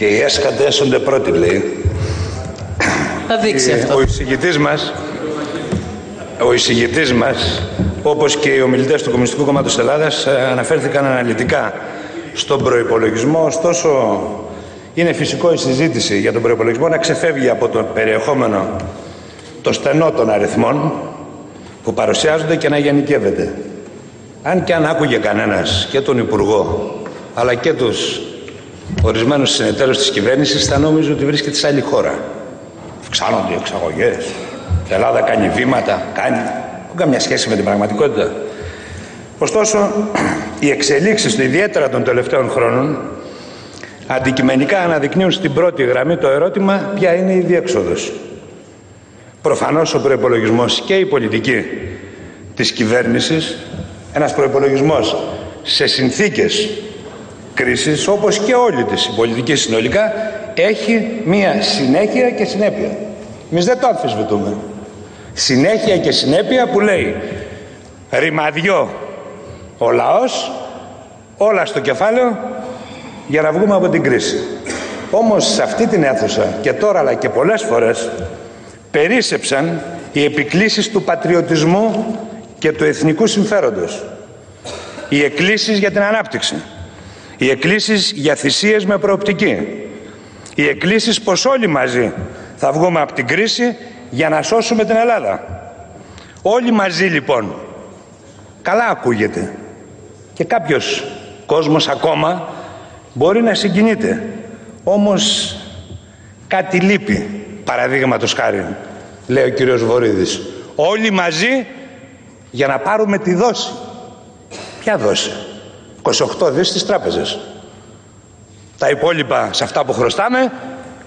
Και οι έσκαντε έσονται πρώτοι, λέει. Θα δείξει αυτό. Ο εισηγητής μας, ο εισηγητής μας, όπως και οι ομιλητές του Κομμουνιστικού Κόμματος Ελλάδας, ε, αναφέρθηκαν αναλυτικά στον προϋπολογισμό, ωστόσο είναι φυσικό η συζήτηση για τον προϋπολογισμό να ξεφεύγει από το περιεχόμενο το στενό των αριθμών που παρουσιάζονται και να γενικεύεται. Αν και αν άκουγε κανένας και τον Υπουργό αλλά και τους ορισμένους συνεταίρους της κυβέρνησης θα νόμιζε ότι βρίσκεται σε άλλη χώρα. Αυξάνονται οι εξαγωγές, η Ελλάδα κάνει βήματα, κάνει, δεν καμιά σχέση με την πραγματικότητα. Ωστόσο, οι εξελίξεις του ιδιαίτερα των τελευταίων χρόνων αντικειμενικά αναδεικνύουν στην πρώτη γραμμή το ερώτημα ποια είναι η διέξοδος. Προφανώς ο προπολογισμό και η πολιτική της κυβέρνησης, ένας προπολογισμό σε συνθήκες κρίσης, όπως και όλη της η πολιτική συνολικά, έχει μία συνέχεια και συνέπεια. Εμείς δεν το αμφισβητούμε. Συνέχεια και συνέπεια που λέει ρημαδιό ο λαός, όλα στο κεφάλαιο για να βγούμε από την κρίση. Όμως σε αυτή την αίθουσα και τώρα αλλά και πολλές φορές περίσεψαν οι επικλήσεις του πατριωτισμού και του εθνικού συμφέροντος. Οι εκκλήσεις για την ανάπτυξη. Οι εκκλήσεις για θυσίες με προοπτική. Οι εκκλήσεις πως όλοι μαζί θα βγούμε από την κρίση για να σώσουμε την Ελλάδα. Όλοι μαζί λοιπόν. Καλά ακούγεται. Και κάποιος κόσμος ακόμα μπορεί να συγκινείται. Όμως κάτι λείπει, παραδείγματος χάρη, λέει ο κύριος Βορύδης. Όλοι μαζί για να πάρουμε τη δόση. Ποια δόση; 28 δις στις τράπεζες. Τα υπόλοιπα σε αυτά που χρωστάμε,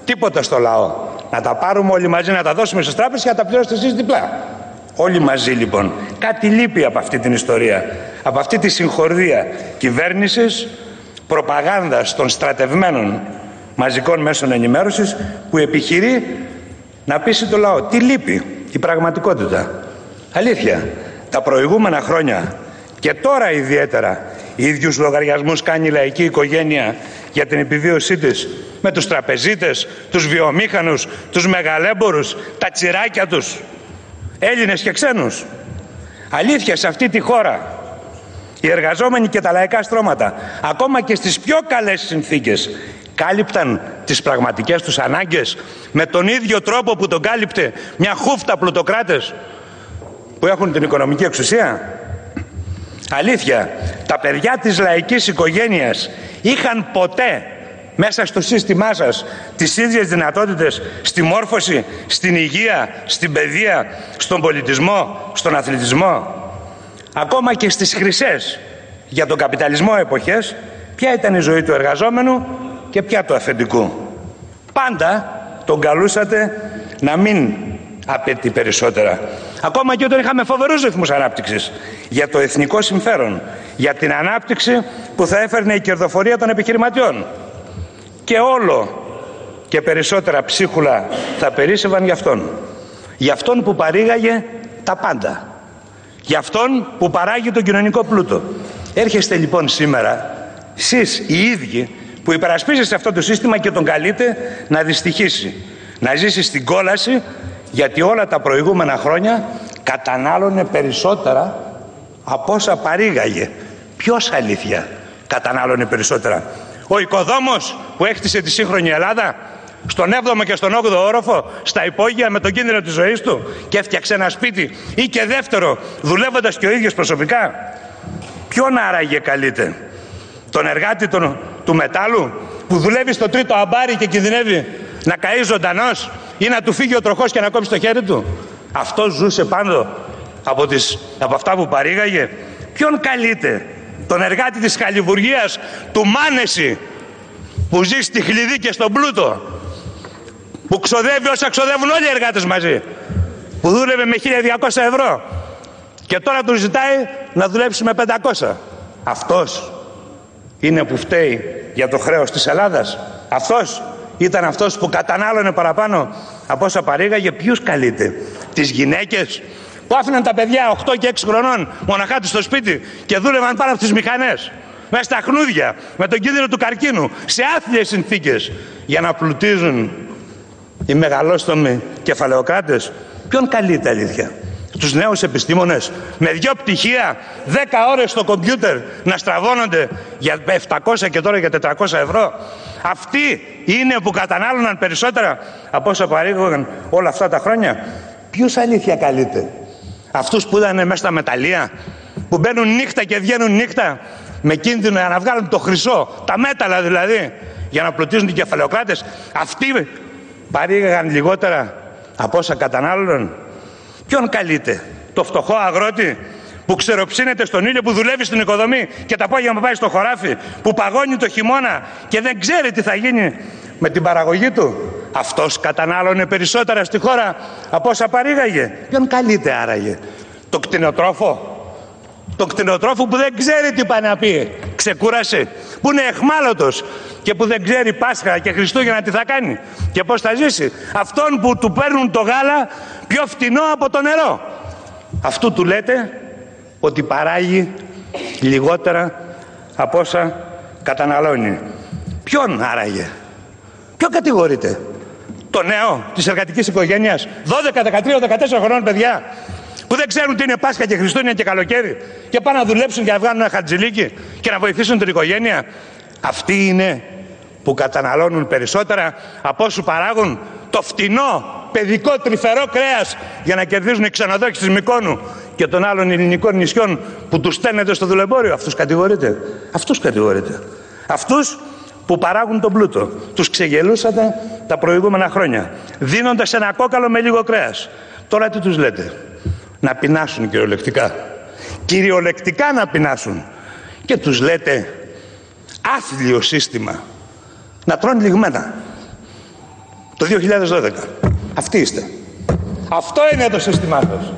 τίποτα στο λαό. Να τα πάρουμε όλοι μαζί, να τα δώσουμε στις τράπεζες και να τα πληρώσετε εσείς διπλά. Όλοι μαζί λοιπόν. Κάτι λείπει από αυτή την ιστορία. Από αυτή τη συγχορδία κυβέρνησης, προπαγάνδας των στρατευμένων μαζικών μέσων ενημέρωσης που επιχειρεί να πείσει το λαό. Τι λείπει; Η πραγματικότητα. Αλήθεια. Τα προηγούμενα χρόνια και τώρα ιδιαίτερα ίδιους λογαριασμούς κάνει η λαϊκή οικογένεια για την επιβίωσή της με τους τραπεζίτες, τους βιομήχανους, τους μεγαλέμπορους, τα τσιράκια τους, Έλληνες και ξένους. Αλήθεια σε αυτή τη χώρα οι εργαζόμενοι και τα λαϊκά στρώματα ακόμα και στις πιο καλές συνθήκες κάλυπταν τις πραγματικές τους ανάγκες με τον ίδιο τρόπο που τον κάλυπτε μια χούφτα πλουτοκράτες που έχουν την οικονομική εξουσία; Αλήθεια, τα παιδιά της λαϊκής οικογένειας είχαν ποτέ μέσα στο σύστημά σας τις ίδιες δυνατότητες στη μόρφωση, στην υγεία, στην παιδεία, στον πολιτισμό, στον αθλητισμό; Ακόμα και στις χρυσές για τον καπιταλισμό εποχές, ποια ήταν η ζωή του εργαζόμενου και ποια του αφεντικού; Πάντα τον καλούσατε να μην απαιτεί περισσότερα. Ακόμα και όταν είχαμε φοβερούς ρυθμούς ανάπτυξης για το εθνικό συμφέρον, για την ανάπτυξη που θα έφερνε η κερδοφορία των επιχειρηματιών. Και όλο και περισσότερα ψίχουλα θα περίσευαν για αυτόν. Για αυτόν που παρήγαγε τα πάντα. Για αυτόν που παράγει τον κοινωνικό πλούτο. Έρχεστε λοιπόν σήμερα, εσείς οι ίδιοι που υπερασπίζεστε αυτό το σύστημα και τον καλείτε να δυστυχήσει. Να ζήσει στην κόλαση γιατί όλα τα προηγούμενα χρόνια κατανάλωνε περισσότερα από όσα παρήγαγε. Ποιος αλήθεια κατανάλωνε περισσότερα; Ο οικοδόμος που έκτισε τη σύγχρονη Ελλάδα στον 7ο και στον 8ο όροφο, στα υπόγεια με τον κίνδυνο της ζωής του και έφτιαξε ένα σπίτι ή και δεύτερο δουλεύοντας και ο ίδιος προσωπικά; Ποιον άραγε καλείται. Τον εργάτη τον, του μετάλλου που δουλεύει στο τρίτο αμπάρι και κινδυνεύει να καεί ζωντανός; Ή να του φύγει ο τροχός και να κόψει το χέρι του. Αυτό ζούσε πάνω από, τις, από αυτά που παρήγαγε. Ποιον καλείται. Τον εργάτη της χαλιβουργίας του Μάνεση που ζει στη χλειδί και στον πλούτο που ξοδεύει όσα ξοδεύουν όλοι οι εργάτες μαζί που δούλευε με 1200 ευρώ και τώρα του ζητάει να δουλέψει με 500 αυτός είναι που φταίει για το χρέος της Ελλάδας αυτός ήταν αυτός που κατανάλωνε παραπάνω από όσα παρήγαγε ποιους καλείται τις γυναίκες που άφηναν τα παιδιά 8 και 6 χρονών μοναχά τους στο σπίτι και δούλευαν πάνω από τις μηχανές μέσα στα χνούδια, με τον κίνδυνο του καρκίνου, σε άθλιες συνθήκες, για να πλουτίζουν οι μεγαλόστομοι κεφαλαιοκράτες. Ποιον καλείται αλήθεια; Τους νέους επιστήμονες με δυο πτυχία, δέκα ώρες στο κομπιούτερ να στραβώνονται για 700 και τώρα για 400 ευρώ. Αυτοί είναι που κατανάλωναν περισσότερα από όσα παρήγαγαν όλα αυτά τα χρόνια. Ποιους αλήθεια καλείται. Αυτούς που ήταν μέσα στα μεταλλεία, που μπαίνουν νύχτα και βγαίνουν νύχτα με κίνδυνο να βγάλουν το χρυσό, τα μέταλλα δηλαδή, για να πλουτίζουν οι κεφαλαιοκράτες. Αυτοί παρήγαγαν λιγότερα από όσα κατανάλωναν. Ποιον καλείτε, το φτωχό αγρότη που ξεροψύνεται στον ήλιο, που δουλεύει στην οικοδομή και τα απόγευμα πάει στο χωράφι, που παγώνει το χειμώνα και δεν ξέρει τι θα γίνει με την παραγωγή του; Αυτός κατανάλωνε περισσότερα στη χώρα από όσα παρήγαγε. Ποιον καλείται άραγε, το κτηνοτρόφο. Το κτηνοτρόφο που δεν ξέρει τι πάει να πει. Ξεκούρασε. Που είναι εχμάλωτος και που δεν ξέρει Πάσχα και Χριστούγεννα τι θα κάνει και πώς θα ζήσει. Αυτόν που του παίρνουν το γάλα πιο φτηνό από το νερό. Αυτού του λέτε ότι παράγει λιγότερα από όσα καταναλώνει. Ποιον άραγε, ποιον κατηγορείται. Το νέο της εργατικής οικογένειας, 12, 13, 14 χρονών παιδιά, που δεν ξέρουν τι είναι Πάσχα και Χριστούγεννα και καλοκαίρι και πάνε να δουλέψουν και να βγάλουν ένα χατζηλίκι και να βοηθήσουν την οικογένεια. Αυτοί είναι που καταναλώνουν περισσότερα από όσου παράγουν το φτηνό παιδικό τρυφερό κρέας για να κερδίζουν οι ξενοδόχοι της Μικόνου και των άλλων ελληνικών νησιών που τους στέλνετε στο δουλεμπόριο. Αυτούς κατηγορείτε. Αυτούς κατηγορείτε. Αυτούς που παράγουν τον πλούτο. Τους ξεγελούσατε τα προηγούμενα χρόνια, δίνοντας ένα κόκαλο με λίγο κρέας. Τώρα τι τους λέτε; Να πεινάσουν κυριολεκτικά. Κυριολεκτικά να πεινάσουν. Και τους λέτε άθλιο σύστημα. Να τρώνε λιγμένα. Το 2012. Αυτοί είστε. Αυτό είναι το σύστημά σας.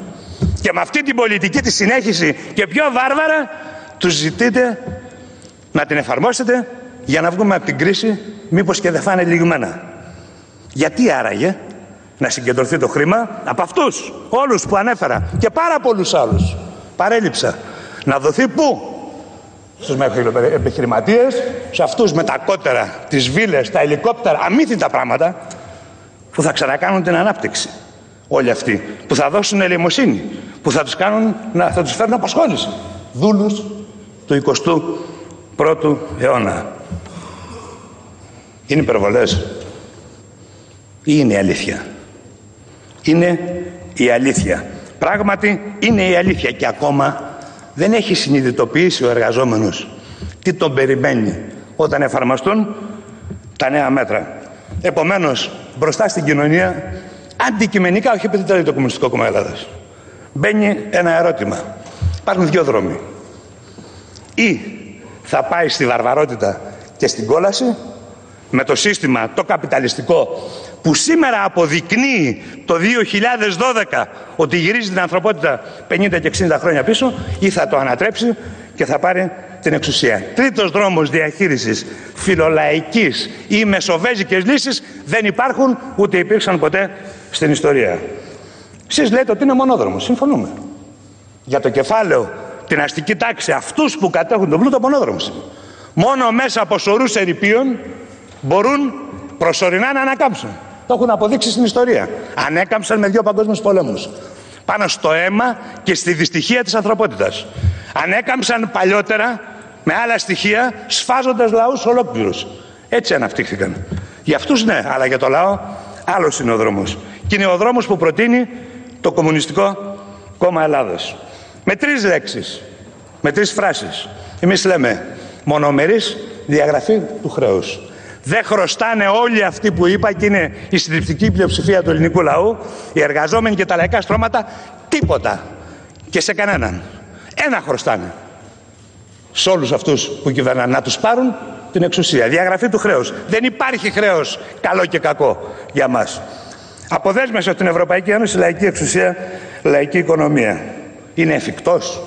Και με αυτή την πολιτική τη συνέχιση και πιο βάρβαρα τους ζητείτε να την εφαρμόσετε για να βγούμε από την κρίση μήπως και δεν φάνε λιγμένα. Γιατί άραγε να συγκεντρωθεί το χρήμα από αυτούς όλους που ανέφερα και πάρα πολλούς άλλους. Παρέλειψα. Να δοθεί πού; Στους επιχειρηματίες, σε αυτούς με τα κότερα, τις βίλες, τα ελικόπτερα, αμύθιτα πράγματα που θα ξανακάνουν την ανάπτυξη. Όλοι αυτοί που θα δώσουν ελεημοσύνη, που θα τους, κάνουν, να, θα τους φέρουν απασχόληση. Δούλους του 21ου αιώνα. Είναι υπερβολές ή είναι η αλήθεια; Είναι η αλήθεια. Πράγματι είναι η αλήθεια και ακόμα δεν έχει συνειδητοποιήσει ο εργαζόμενος τι τον περιμένει όταν εφαρμοστούν τα νέα μέτρα. Επομένως, μπροστά στην κοινωνία, αντικειμενικά, όχι επειδή το λέει το Κομμουνιστικό Κόμμα Ελλάδας, μπαίνει ένα ερώτημα. Υπάρχουν δύο δρόμοι. Ή θα πάει στη βαρβαρότητα και στην κόλαση, με το σύστημα το καπιταλιστικό που σήμερα αποδεικνύει το 2012 ότι γυρίζει την ανθρωπότητα 50 και 60 χρόνια πίσω ή θα το ανατρέψει και θα πάρει την εξουσία. Τρίτος δρόμος διαχείρισης φιλολαϊκής ή μεσοβέζικες λύσεις δεν υπάρχουν ούτε υπήρξαν ποτέ στην ιστορία. Εσείς λέτε ότι είναι μονόδρομος. Συμφωνούμε. Για το κεφάλαιο, την αστική τάξη, αυτούς που κατέχουν τον πλούτο μονόδρομος. Μόνο μέσα από σωρούς ερηπείων μπορούν προσωρινά να ανακάμψουν. Το έχουν αποδείξει στην ιστορία. Ανέκαμψαν με δύο παγκόσμιους πολέμους. Πάνω στο αίμα και στη δυστυχία της ανθρωπότητας. Ανέκαμψαν παλιότερα με άλλα στοιχεία σφάζοντας λαούς ολόκληρους. Έτσι αναπτύχθηκαν. Για αυτούς ναι, αλλά για το λαό άλλος είναι ο δρόμος. Και είναι ο δρόμος που προτείνει το Κομμουνιστικό Κόμμα Ελλάδος. Με τρεις λέξεις, με τρεις φράσεις. Εμείς λέμε μονομερής διαγραφή του χρέους. Δεν χρωστάνε όλοι αυτοί που είπα και είναι η συντριπτική πλειοψηφία του ελληνικού λαού, οι εργαζόμενοι και τα λαϊκά στρώματα, τίποτα. Και σε κανέναν. Ένα χρωστάνε σε όλους αυτούς που κυβερνάνε να τους πάρουν την εξουσία. Διαγραφή του χρέους. Δεν υπάρχει χρέος καλό και κακό για μας. Αποδέσμευση από την Ευρωπαϊκή Ένωση, λαϊκή εξουσία, λαϊκή οικονομία. Είναι εφικτός.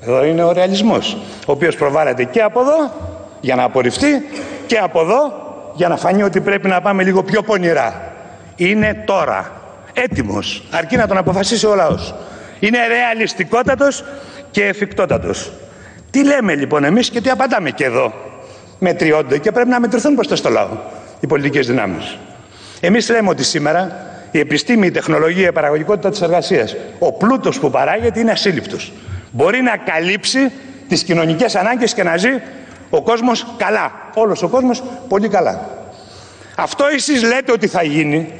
Εδώ είναι ο ρεαλισμός, ο οποίος προβάλλεται και από εδώ για να απορριφθεί και από εδώ για να φανεί ότι πρέπει να πάμε λίγο πιο πονηρά. Είναι τώρα έτοιμος, αρκεί να τον αποφασίσει ο λαός. Είναι ρεαλιστικότατος και εφικτότατος. Τι λέμε λοιπόν εμείς και τι απαντάμε και εδώ. Μετριώνται και πρέπει να μετρηθούν προς το στο λαό οι πολιτικές δυνάμεις. Εμείς λέμε ότι σήμερα η επιστήμη, η τεχνολογία, η παραγωγικότητα της εργασίας, ο πλούτος που παράγεται είναι ασύλληπτος. Μπορεί να καλύψει τις κοινωνικές ανάγκες και να ζει ο κόσμος καλά. Όλος ο κόσμος πολύ καλά. Αυτό εσείς λέτε ότι θα γίνει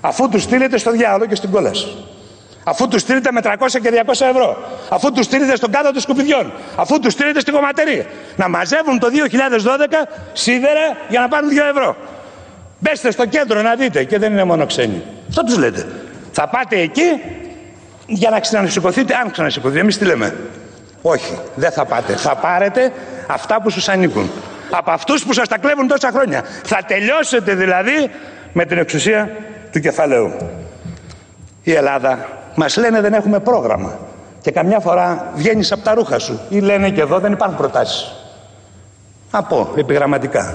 αφού τους στείλετε στο διάλογο και στην κόλαση. Αφού τους στείλετε με 300 και 200 ευρώ. Αφού τους στείλετε στον κάτω των σκουπιδιών. Αφού τους στείλετε στην κομματερία. Να μαζεύουν το 2012 σίδερα για να πάρουν 2 ευρώ. Μπέστε στο κέντρο να δείτε και δεν είναι μόνο ξένοι. Αυτό τους λέτε. Θα πάτε εκεί για να ξανασηκωθείτε, αν ξανασηκωθείτε. Εμείς τι λέμε; Όχι, δεν θα πάτε. Θα πάρετε αυτά που σου ανήκουν. Από αυτούς που σας τα κλέβουν τόσα χρόνια. Θα τελειώσετε δηλαδή με την εξουσία του κεφαλαίου. Η Ελλάδα μας λένε δεν έχουμε πρόγραμμα. Και καμιά φορά βγαίνεις από τα ρούχα σου. Ή λένε και εδώ δεν υπάρχουν προτάσεις. Να πω επιγραμματικά.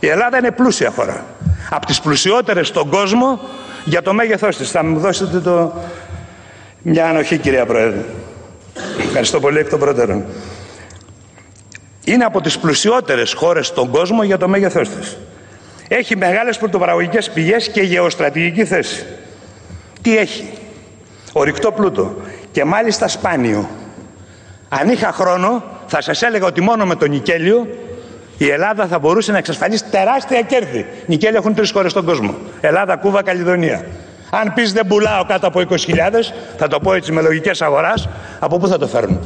Η Ελλάδα είναι πλούσια χώρα. Από τις πλουσιότερες στον κόσμο για το μέγεθός της. Θα μου δώσετε το... μια ανοχή κυρία Πρόεδρε. Ευχαριστώ πολύ εκ των πρότερων. Είναι από τις πλουσιότερες χώρες στον κόσμο για το μέγεθός της. Έχει μεγάλες πρωτοπαραγωγικές πηγές και γεωστρατηγική θέση. Τι έχει; Ορυκτό πλούτο. Και μάλιστα σπάνιο. Αν είχα χρόνο θα σας έλεγα ότι μόνο με το νικέλιο η Ελλάδα θα μπορούσε να εξασφαλίσει τεράστια κέρδη. Νικέλιο έχουν τρεις χώρες στον κόσμο. Ελλάδα, Κούβα, Καλλιδονία. Αν πεις δεν πουλάω κάτω από 20.000, θα το πω έτσι με λογικές αγοράς, από πού θα το φέρουν;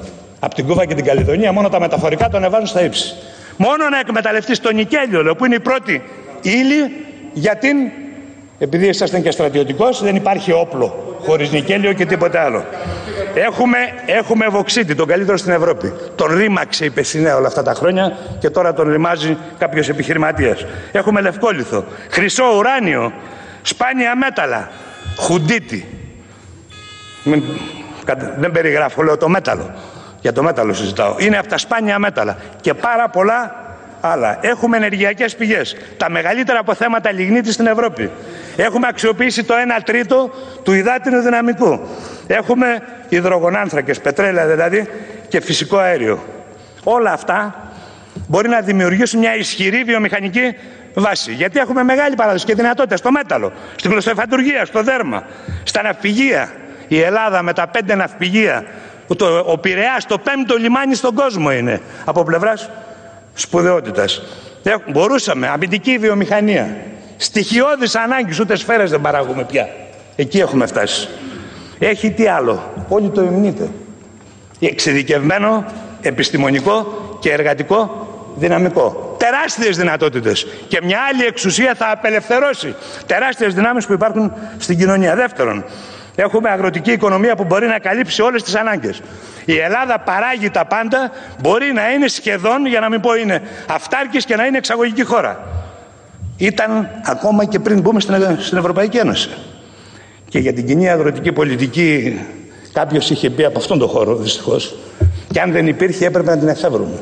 Από την Κούβα και την Καλλιδονία, μόνο τα μεταφορικά το ανεβάζουν στα ύψη. Μόνο να εκμεταλλευτείς το νικέλιο, που είναι η πρώτη ύλη για την επειδή ήσασταν και στρατιωτικός δεν υπάρχει όπλο χωρίς νικέλιο και τίποτε άλλο. Έχουμε, έχουμε βοξίτη, τον καλύτερο στην Ευρώπη. Τον ρήμαξε η Πεσσινέα όλα αυτά τα χρόνια και τώρα τον ρημάζει κάποιος επιχειρηματίας. Έχουμε λευκόλιθο, χρυσό ουράνιο, σπάνια μέταλλα, χουντίτη. δεν περιγράφω, λέω το μέταλλο. Για το μέταλλο συζητάω. Είναι από τα σπάνια μέταλλα και πάρα πολλά άλλα. Έχουμε ενεργειακές πηγές. Τα μεγαλύτερα αποθέματα λιγνίτη στην Ευρώπη. Έχουμε αξιοποιήσει το 1 τρίτο του υδάτινου δυναμικού. Έχουμε υδρογονάνθρακες, πετρέλαια δηλαδή και φυσικό αέριο. Όλα αυτά μπορεί να δημιουργήσουν μια ισχυρή βιομηχανική βάση. Γιατί έχουμε μεγάλη παράδοση και δυνατότητα στο μέταλλο, στην κλωστοεφαντουργία, στο δέρμα, στα ναυπηγεία. Η Ελλάδα με τα πέντε ναυπηγεία, το, ο Πειραιάς το πέμπτο λιμάνι στον κόσμο είναι από πλευράς σπουδαιότητας. Μπορούσαμε, αμυντική βιομηχανία, στοιχειώδης ανάγκης, ούτε σφαίρες δεν παράγουμε πια. Εκεί έχουμε φτάσει. Έχει τι άλλο, όλοι το υμνείτε. Εξειδικευμένο, επιστημονικό και εργατικό δυναμικό. Τεράστιες δυνατότητες. Και μια άλλη εξουσία θα απελευθερώσει τεράστιες δυνάμεις που υπάρχουν στην κοινωνία. Δεύτερον, Έχουμε αγροτική οικονομία που μπορεί να καλύψει όλες τις ανάγκες. Η Ελλάδα παράγει τα πάντα, μπορεί να είναι σχεδόν, για να μην πω είναι αυτάρκης και να είναι εξαγωγική χώρα. Ήταν ακόμα και πριν μπούμε στην Ευρωπαϊκή Ένωση. Και για την κοινή αγροτική πολιτική κάποιος είχε πει από αυτόν τον χώρο δυστυχώς και αν δεν υπήρχε έπρεπε να την εφεύρουμε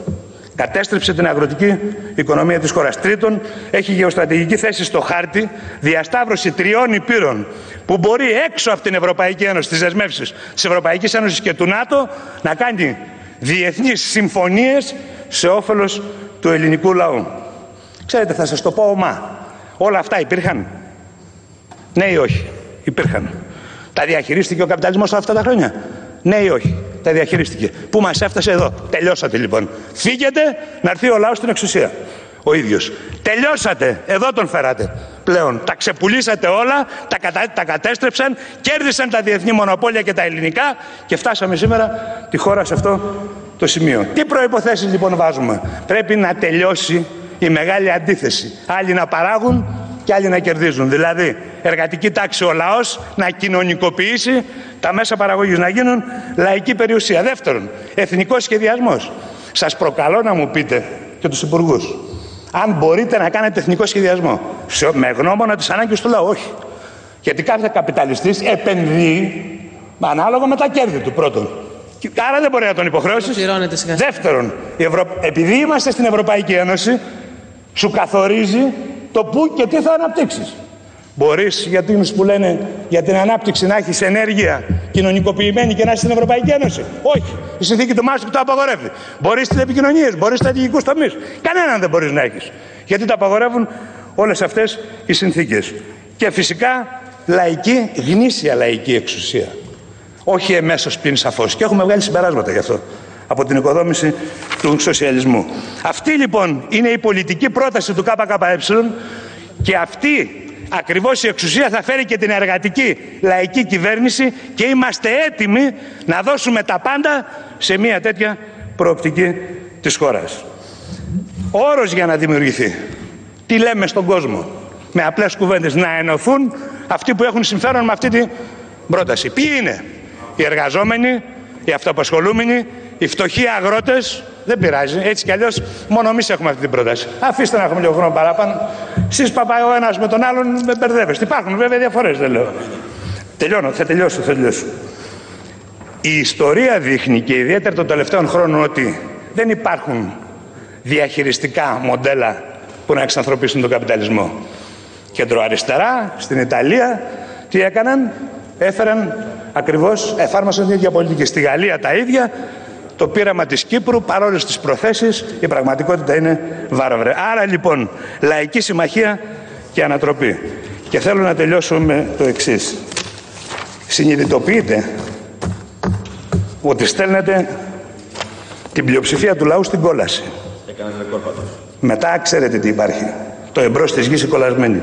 κατέστρεψε την αγροτική οικονομία της χώρας. Τρίτον, έχει γεωστρατηγική θέση στο χάρτη διασταύρωση τριών υπήρων που μπορεί έξω από την Ευρωπαϊκή Ένωση, τις δεσμεύσεις της Ευρωπαϊκής Ένωσης και του ΝΑΤΟ να κάνει διεθνείς συμφωνίες σε όφελος του ελληνικού λαού. Ξέρετε, θα σας το πω ομά. Όλα αυτά υπήρχαν; Ναι ή όχι; Υπήρχαν. Τα διαχειρίστηκε ο καπιταλισμός όλα αυτά τα χρόνια; Ναι ή όχι; Τα διαχειρίστηκε. Πού μας έφτασε εδώ. Τελειώσατε λοιπόν. Φύγετε να έρθει ο λαός στην εξουσία. Ο ίδιος. Τελειώσατε. Εδώ τον φέρατε. Πλέον. Τα ξεπουλήσατε όλα, τα, κατα... τα κατέστρεψαν, κέρδισαν τα διεθνή μονοπόλια και τα ελληνικά και φτάσαμε σήμερα τη χώρα σε αυτό το σημείο. Τι προϋποθέσεις λοιπόν βάζουμε. Πρέπει να τελειώσει η μεγάλη αντίθεση. Άλλοι να παράγουν και άλλοι να κερδίζουν. Δηλαδή, εργατική τάξη ο λαός να κοινωνικοποιήσει τα μέσα παραγωγής, να γίνουν λαϊκή περιουσία. Δεύτερον, εθνικός σχεδιασμός. Σας προκαλώ να μου πείτε και τους υπουργούς. αν μπορείτε να κάνετε εθνικό σχεδιασμό σε, με γνώμονα τις ανάγκες του λαού. Όχι. Γιατί κάθε καπιταλιστής επενδύει ανάλογα με τα κέρδη του πρώτον. Άρα δεν μπορεί να τον υποχρεώσεις. Δεύτερον, επειδή είμαστε στην Ευρωπαϊκή Ένωση, σου καθορίζει το πού και τι θα αναπτύξεις. Μπορείς για εκείνους που λένε για την ανάπτυξη να έχεις ενέργεια κοινωνικοποιημένοι και να είστε στην Ευρωπαϊκή Ένωση. Όχι. Η συνθήκη του Μάστρικ το απαγορεύει. Μπορείς στι επικοινωνίες, μπορείς στρατηγικούς τομείς. Κανέναν δεν μπορείς να έχεις. Γιατί το απαγορεύουν όλες αυτές οι συνθήκες. Και φυσικά λαϊκή, γνήσια λαϊκή εξουσία. Όχι εμέσως πλην σαφώς. Και έχουμε βγάλει συμπεράσματα γι' αυτό από την οικοδόμηση του σοσιαλισμού. Αυτή λοιπόν είναι η πολιτική πρόταση του ΚΚΕ και αυτή ακριβώς η εξουσία θα φέρει και την εργατική λαϊκή κυβέρνηση και είμαστε έτοιμοι να δώσουμε τα πάντα σε μια τέτοια προοπτική της χώρας. όρος για να δημιουργηθεί. Τι λέμε στον κόσμο; Με απλές κουβέντες να ενωθούν αυτοί που έχουν συμφέρον με αυτή την πρόταση. Ποιοι είναι; Οι εργαζόμενοι, οι αυτοαπασχολούμενοι, οι φτωχοί αγρότες, δεν πειράζει. Έτσι κι αλλιώς μόνο εμείς έχουμε αυτή την πρόταση. Αφήστε να έχουμε λίγο χρόνο παράπανω. Εσεί παπάει ο ένας με τον άλλον, με μπερδεύεστε. Υπάρχουν βέβαια διαφορές, δεν λέω. Τελειώνω, θα τελειώσω, θα τελειώσω. Η ιστορία δείχνει και ιδιαίτερα των τελευταίων χρόνων ότι δεν υπάρχουν διαχειριστικά μοντέλα που να εξανθρωπίσουν τον καπιταλισμό. Κεντροαριστερά, στην Ιταλία, τι έκαναν, έφεραν ακριβώς, εφάρμοσαν την ίδια πολιτική. Στη Γαλλία τα ίδια, το πείραμα της Κύπρου παρόλες τις προθέσεις η πραγματικότητα είναι βάρβαρη. Άρα λοιπόν λαϊκή συμμαχία και ανατροπή. Και θέλω να τελειώσω με το εξής. Συνειδητοποιείτε ότι στέλνετε την πλειοψηφία του λαού στην κόλαση. Μετά ξέρετε τι υπάρχει. Το εμπρός της γης κολλασμένη.